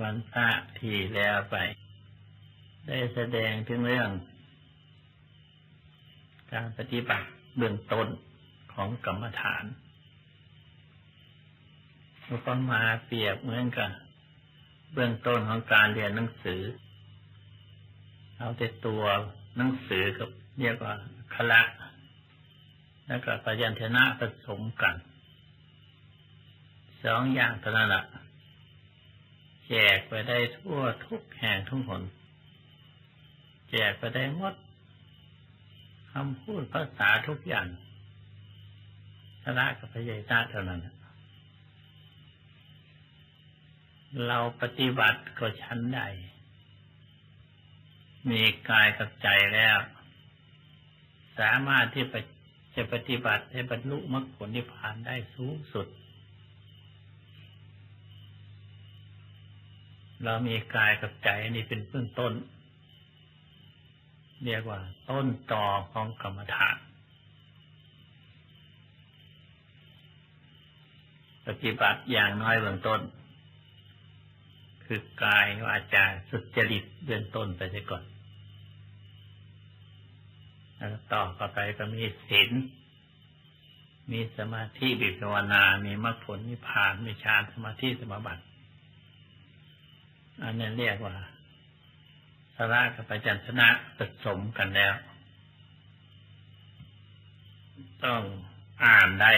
วันพระที่แล้วไป ได้แสดงถึงเรื่อง การปฏิบัติเบื้องต้นของกรรมฐานอุปมาเปรียบเหมือนกับเบื้องต้นของการเรียนหนังสือ เอาแต่ตัวหนังสือกับเรียกว่าคละแล้วก็ปยัญชนะผสมกัน สองอย่างเท่านั้นแหละ แจกไปได้ทั่วทุกแห่งทุกหน แจกไปได้หมดคำพูดภาษาทุกอย่างชนะกับพยานาเท่านั้น เราปฏิบัติก็ชั้นใด มีกายกับใจแล้ว สามารถที่จะปฏิบัติให้บรรลุมรรคผลนิพพานได้สูงสุด เรามีกายกับใจนี่เป็นเบื้องต้น เรียกว่าต้นต่อของกรรมฐาน ปฏิบัติอย่างน้อยเบื้องต้น คือกายวาจาสุจริตเบื้องต้นไปเสียก่อนแล้วต่อเข้าไปก็มีศีลมีสมาธิบิภาวนา มีมรรคผลนิพพาน มีฌานสมาธิสมาบัติ อันนี้เรียกว่าสาระกับปัญชนะผสมกันแล้ว ต้องอ่านได้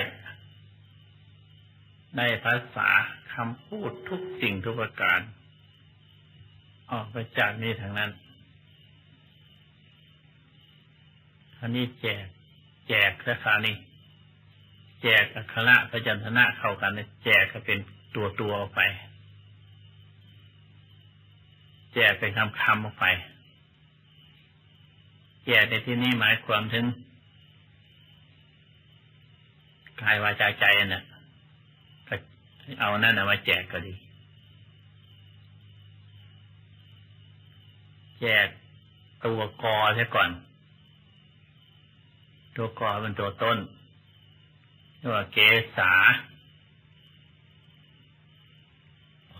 ได้ภาษาคำพูดทุกสิ่งทุกประการ ออกไปจากนี้ทางนั้นอันนี้แจก แจกราคานี้แจกอัคระพยัญชนะเข้ากันแจกก็เป็นตัวตัวออกไป แจกเป็นคำคำออกไป แจกในที่นี้หมายความถึงกายวาจาใจน่ะเอานั่นมาแจกก็ดี แจกตัวกอใช่ก่อน ตัวกอเป็นตัวต้นเรียกว่าเกษา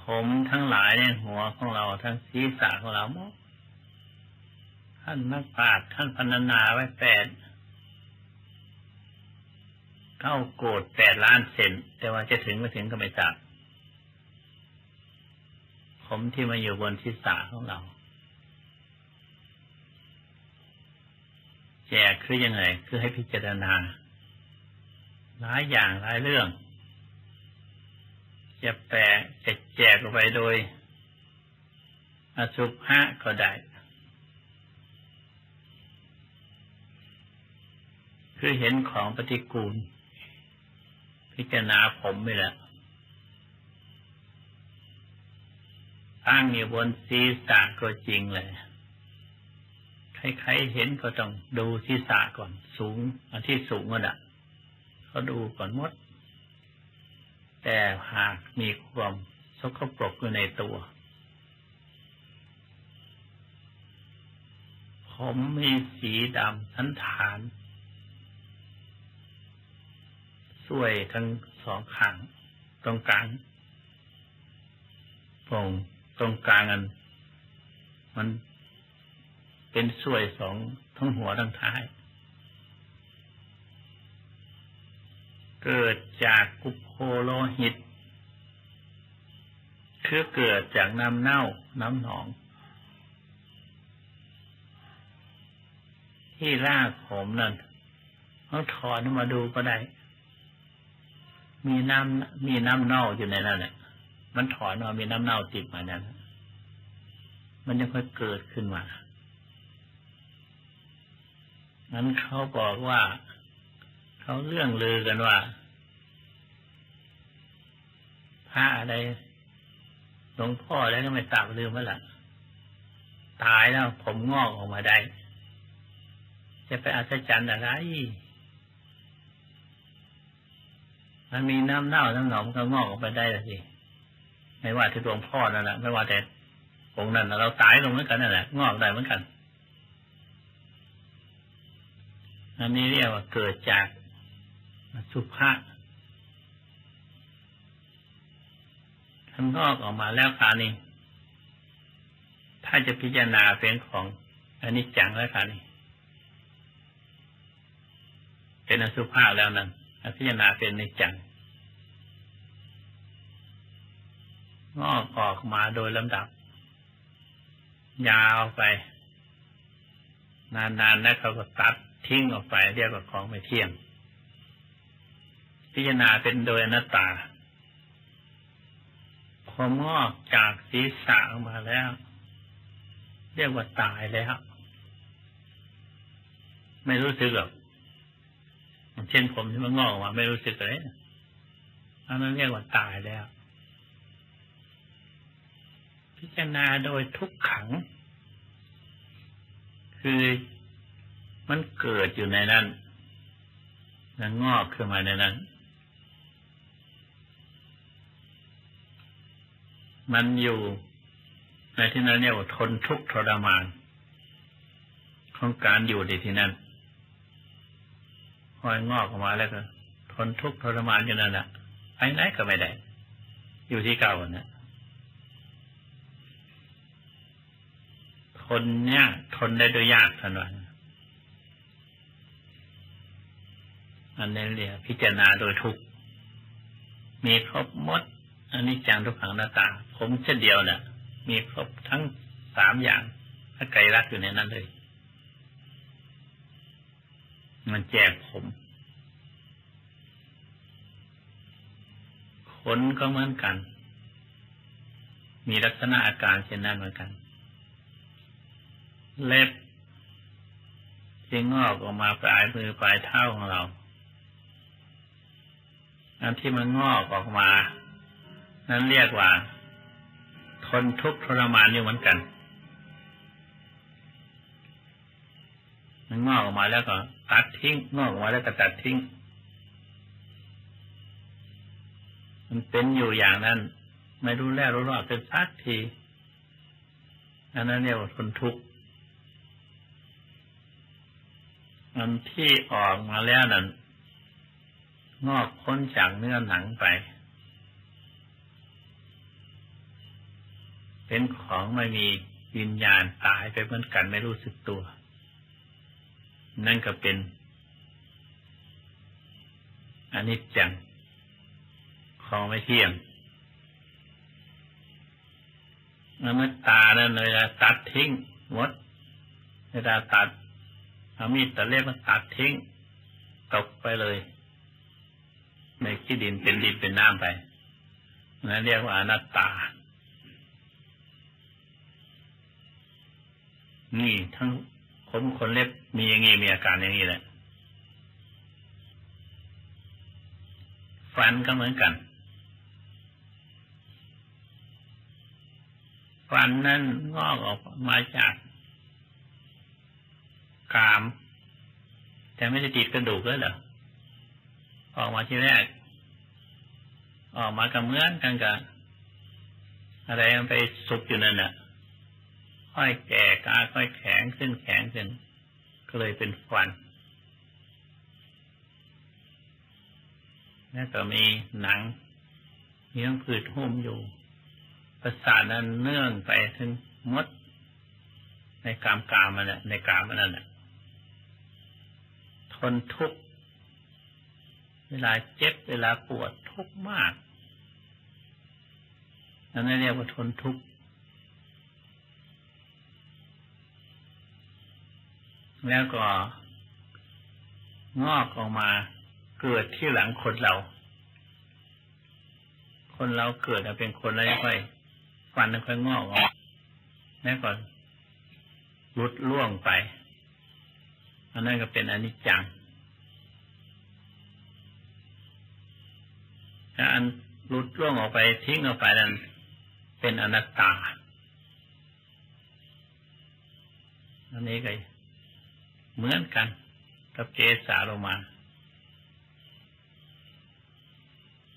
ผมทั้งหลายในหัวของเราทั้งศีรษะของเราท่านนักปราชญ์ท่านพรรณนาไว้แปดเก้าโกดแปดล้านเซนแต่ว่าจะถึงไม่ถึงก็ไม่ทราบผมที่มาอยู่บนศีรษะของเราแจกคือยังไง คือให้พิจารณา หลายอย่างหลายเรื่อง จะแปลจะแจกออกไปโดย อสุภะก็ได้ คือเห็นของปฏิกูล พิจารณาผมไม่ละตั้งอยู่บนศีรษะก็จริงเลยใครๆเห็นก็ต้องดูศีรษะก่อน สูงอันที่สูงก็ได้เขาดูก่อนมด แต่หากมีความสกปรกอยู่ในตัว ผมมีสีดำทันฐาน สวยทั้งสองข้างตรงกลางตรงตรงกลางอัน มันเป็นสวยสองทั้งหัวทั้งท้าย เกิดจากกุโพโลหิต คือเกิดจากน้ำเน่าน้ำหนอง ที่รากผมนั่นเขาถอนมาดูก็ได้ มีน้ำมีน้ำเน่าอยู่ในนั้นแหละมันถอนมามีน้ำเน่าติดมานั้นมันยังค่อยเกิดขึ้นมานั้นเขาบอกว่า เขาเรื่องลือกันว่าพระอะไรหลวงพ่อแล้วก็ไม่ตามลืมว่าล่ะตายแล้วผมงอกออกมาได้ จะไปอัศจรรย์อะไร มันมีน้ำเน่าน้ำหนองก็งอกออกมาได้สิ ไม่ว่าที่หลวงพ่อนั่นแหละไม่ว่าแต่องค์นั้นเราตายลงเหมือนกันนั่นแหละงอกได้เหมือนกัน อันนี้เรียกว่าเกิดจาก สุภาพมันงอกออกมาแล้วคานี้ถ้าจะพิจารณาเป็นของอันนี้จังแล้วค่ะนี่เป็นอสุภาพแล้วนั้นพิจารณาเป็นในจังงอกออกมาโดยลำดับ ยาวไป นานๆแล้วเขาก็ตัดทิ้งออกไปเรียกว่าของไม่เที่ยง พิจารณาเป็นโดยอนัตตาพองอกจากศีรษะออกมาแล้ว เรียกว่าตายแล้ว ไม่รู้สึกหรอกเช่นผมที่มันงอกออกมาไม่รู้สึกเลยอันนั้นเรียกว่าตายแล้ว พิจารณาโดยทุกขัง คือมันเกิดอยู่ในนั้นแล้วงอกขึ้นมาในนั้น มันอยู่ในที่นั้นเรียกว่าทนทุกข์ทรมาน ของการอยู่ในที่นั้นหอยงอกออกมาแล้วก็ ทนทุกข์ทรมานอยู่นั่นแหละไปไหนก็ไม่ได้ อยู่ที่เก่านะทนยากทนได้โดยยากท่านว่าอันนี้เรียกพิจารณาโดยทุกมีครบมด อันนี้จังทุกขังหน้าตาผมเช่นเดียวเนะ่ะ มีครบทั้งสามอย่างถ้าไกลรักอยู่ในนั้นเลย มันแจกผมขนก็เหมือนกัน มีลักษณะอาการเช่นนั้นเหมือนกัน เล็บที่งอกออกมาปลายมือปลายเท้าของเราอันที่มันงอกออกมา นั้นเรียกว่า ทนทุกข์ทรมานอยู่เหมือนกัน มันงอกออกมาแล้วก็ ตัดทิ้งงอกออกมาแล้วก็ตัดทิ้ง มันเป็นอยู่อย่างนั้น ไม่รู้แล้วรู้รอดเป็นสักทีอันนั้นเรียกว่าทนทุกข์อันที่ออกมาแล้วนั้นงอกพ้นจากเนื้อหนังไป เป็นของไม่มีวิญญาณตายไปเหมือนกันไม่รู้สึกตัว นั่นก็เป็นอนิจจังของไม่เที่ยงอนัตตานั่นเลยตัดทิ้งหมดเวลาตัดเอามีดตะเล็บมาตัดทิ้งตกไปเลย ในขี้ดินเป็นดินเป็นน้ำไปนั่นเรียกว่าอนัตตา นี่ทั้งผมคนเล็บมีอย่างนี้มีอาการอย่างนี้แหละ ฟันก็เหมือนกัน ฟันนั้นงอกออกมาจากกาม แต่ไม่ได้ติดกระดูกเลยเหรอออกมาที่แรก ออกมากับเหมือนกันกับอะไรมันไปสุกอยู่นั่นน่ะ ค่อยแก่กาค่อยแข็งขึ้นแข็งขึ้นก็เลยเป็นฟัน แล้วก็มีหนังมีน้ำผืดหุ้มอยู่ ประสาทนั้นเนื่องไปถึงมด ในกามกามันน่ะในกามมันนั่นน่ะทนทุกข์เวลาเจ็บเวลาปวดทุกข์มากนนั้นเรียกว่าทนทุกข์ แล้วก็งอกออกมาเกิดที่หลังคนเรา คนเราเกิดเป็นคนแล้วค่อยฟันค่อยงอกออกแล้วก็ลุดล่วงไปอันนั้นก็เป็นอนิจจังการลุดล่วงออกไปทิ้งออกไปนั้นเป็นอนัตตา อันนี้ก็ เหมือนกัน กับเกสาโลมา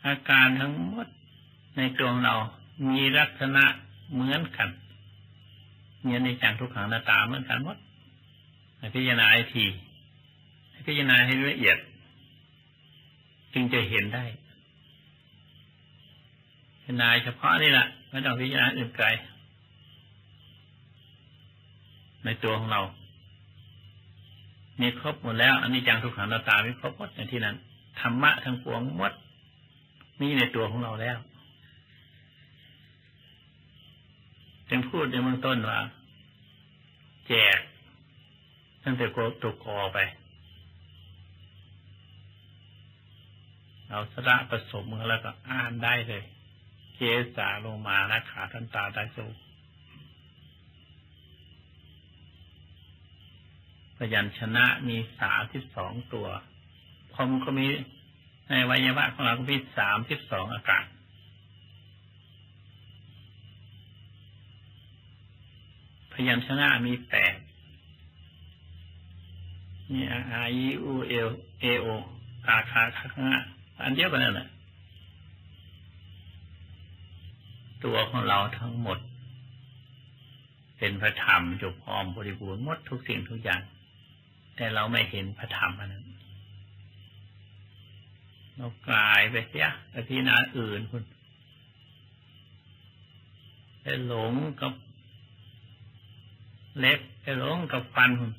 อาการทั้งหมดในตัวเรามีลักษณะเหมือนกันมีในจังทุกขังหน้าตาเหมือนกันหมดพิจารณาไอทีพิจารณาให้ละเอียด จึงจะเห็นได้พิจารณาเฉพาะนี่แหละไม่ต้องพิจารณาอื่นไกลในตัวของเรา มีครบหมดแล้วอันนี้จังทุกขังตาตามีครบหมดในที่นั้นธรรมะทั้งปวงหมดมีในตัวของเราแล้วจึงพูดในเบื้องต้นว่า แจกตั้งแต่โกตุกอไป เอาสระผสมแล้วก็อ่านได้เลย เกสาลมานะขาทันตาได้สู ยัญชนะมีสามที่สองตัวพมก็มีในวัยวะของเราก็มีสามที่สองอากาศพยัญชนะมีแปดนี่อาอีอูเอลเอโอคาคาคาคาอันเดียวกันนั่นแหละตัวของเราทั้งหมด เป็นพระธรรมจบพร้อมบริบูรณ์หมดทุกสิ่งทุกอย่าง แต่เราไม่เห็นพระธรรมอันนั้นเรากลายไปเสียไปพิจารณาอื่นคุณไปหลงกับเล็บไปหลงกับฟันคุณ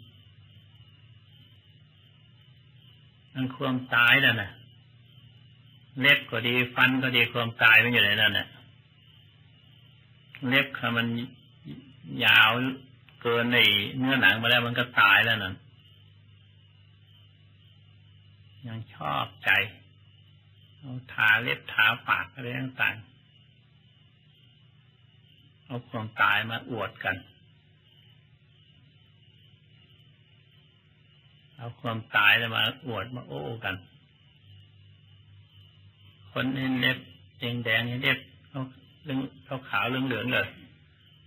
มันความตายแล้วนะเล็บก็ดีฟันก็ดีความตายมันอยู่ในนั้นแหละเล็บค่ะมันยาวเกินในเนื้อหนังมาแล้วมันก็ตายแล้วนั่น ยังชอบใจเอาทาเล็บทาปากอะไรต่างๆเอาความตายมาอวดกัน เอาความตายแล้วมาอวดมาโอ้กัน คนเห็นเล็บแดงแดงเห็นเล็บเขาเรื่องขาวๆเหลืองๆเลย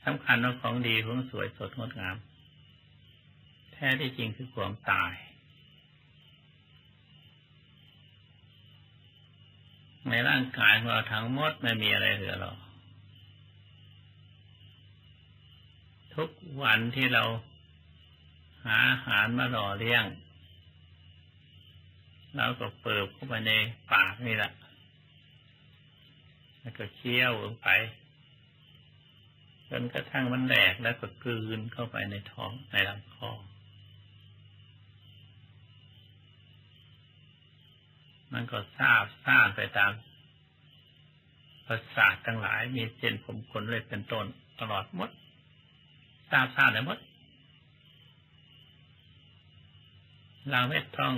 สำคัญว่าของดีของสวยสดงดงาม แท้ที่จริงคือความตาย ในร่างกายของเราทั้งหมดไม่มีอะไรเหลือหรอกทุกวันที่เราหาอาหารมาหล่อเลี้ยงเราก็เปิดเข้าไปในปากนี่แหละแล้วก็เคี้ยวลงไปจนกระทั่งมันแหลกแล้วก็กลืนเข้าไปในท้องในลำคอ มันก็ทราบสร้างไปตามประสาททั้งหลาย มีเส้นผมขนเลยเป็นต้นตลอดหมดทราบทราบเลยหมดเราไม่ต้อง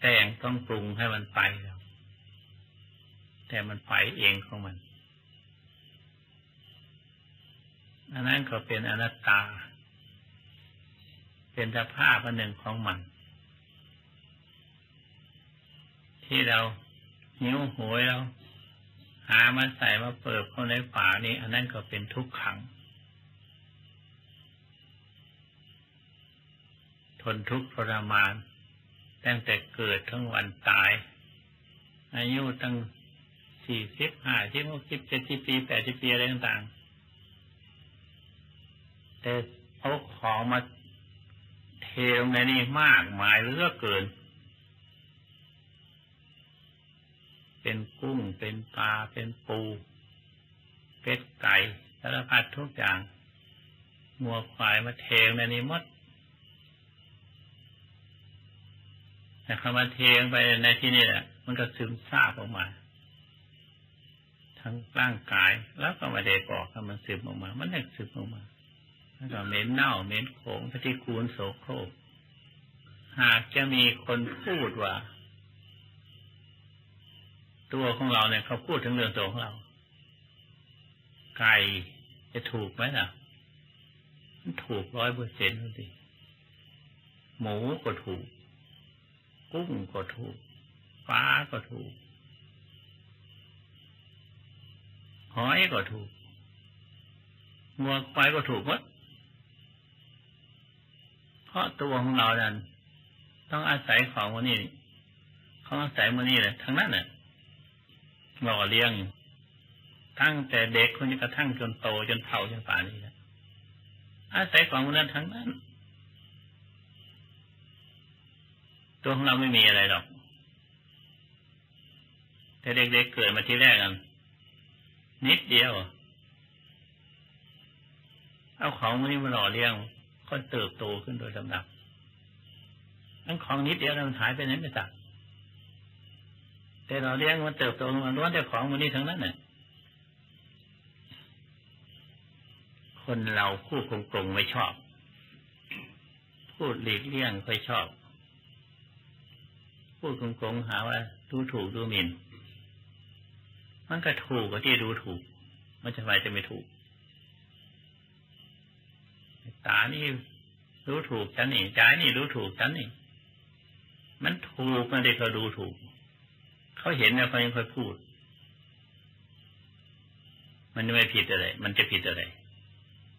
แต่งต้องปรุงให้มันไปแล้วแต่มันไปเองของมันอันนั้นก็เป็นอนัตตา เป็นสภาพอันหนึ่งของมัน ที่เราหิ้วโหยเราหามาใส่มาเปิดเข้าในป่านี้อันนั้นก็เป็นทุกขัง ทนทุกข์ทรมาน ตั้งแต่เกิดทั้งวันตาย อายุตั้งสี่สิบห้าสิบหกสิบเจ็ดสิบปีแปดสิบปีอะไรต่างๆ แต่เอาของมาเทลงในนี้มากมายเหลือเกิน เป็นปลา เป็นปู เป็ดไก่สารพัดทุกอย่างงัวควายมาเทงในนี้มดแต่คำว่าเทงไปในที่นี่แหละมันก็ซึมซาบออกมา ทั้งร่างกาย แล้วก็มาเดกอกมันซึมออกมา มันเด็กซึมออกมาแล้วก็เหม็นเน่าเหม็นโขงปฏิกูลโสโครกหากจะมีคนพูดว่า ตัวของเราเนี่ยเขาพูดถึงเรื่องตัวของเรา ไก่จะถูกไหมล่ะ มันถูกร้อยเปอร์เซ็นต์สิหมูก็ถูก กุ้งก็ถูกปลาก็ถูก หอยก็ถูกงัวควายก็ถูกหมดเพราะตัวของเรานั้นต้องอาศัยของวันนี้เขาอาศัยมันนี่เลยทั้งนั้นเนี่ย หล่อเลี้ยง ตั้งแต่เด็กคนนี้กระทั่งจนโตจนเฒ่าจนป่านนี้นะอาศัยของมันนั้นทั้งนั้น ตัวของเราไม่มีอะไรหรอก แต่เด็กๆเเกิดมาที่แรกกันนิดเดียว เอาของมันนี้มาหล่อเลี้ยงก็เติบโตขึ้นโดยลำดับทั้งของนิดเดียวมันหายไปไหนไม่ตัก ต่เราเลี้ยงมันเติบโตมันล้วนแต่ของมันนี้ทั้งนั้นเนี่ยคนเราพูดโกงๆไม่ชอบ พูดหลีกเลี่ยงค่อยชอบ พูดโกงๆหาว่าดูถูกดูหมิ่น มันก็ถูกก็ที่ดูถูก มันจะไปจะไม่ถูก ตานี่รู้ถูกฉันนี่ใจนี่รู้ถูกฉันนี่ มันถูกมันได้เขาดูถูก เขาเห็นแล้วเขายังค่อยพูด มันไม่ผิดอะไร มันจะผิดอะไร